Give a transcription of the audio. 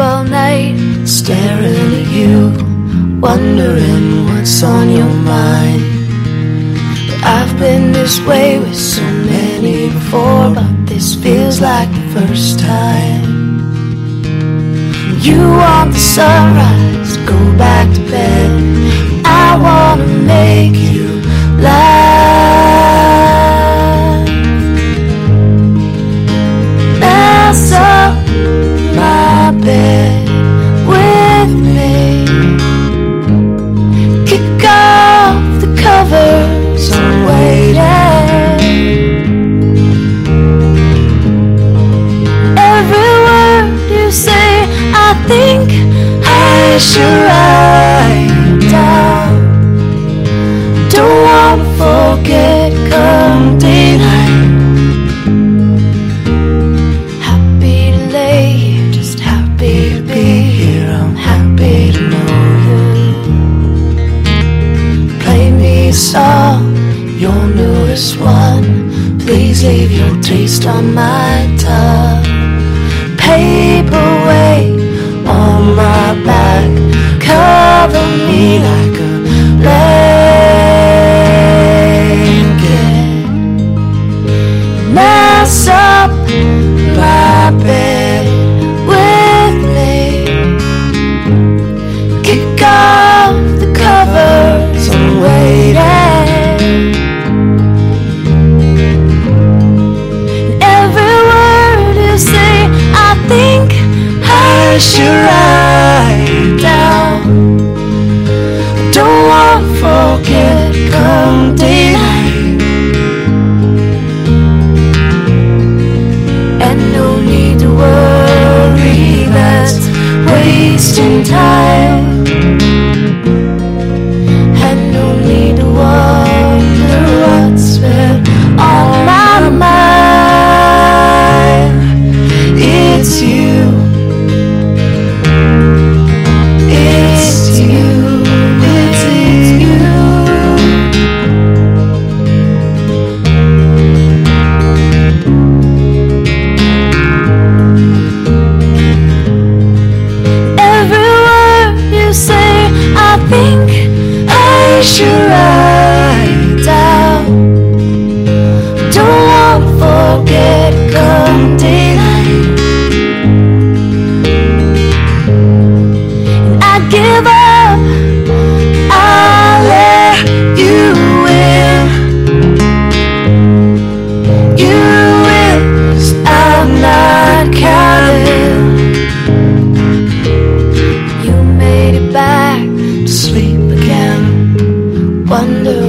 all night staring at you, wondering what's on your mind. But I've been this way with so many before, but this feels like the first time. You want the sunrise, go back to bed. I wanna make you should write down. Don't wanna forget come daylight. Happy to lay here, just happy to be here. I'm happy to know you. Play me a song, your newest one. Please leave your taste on my tongue. Paperweight wasting time. I should write Wonder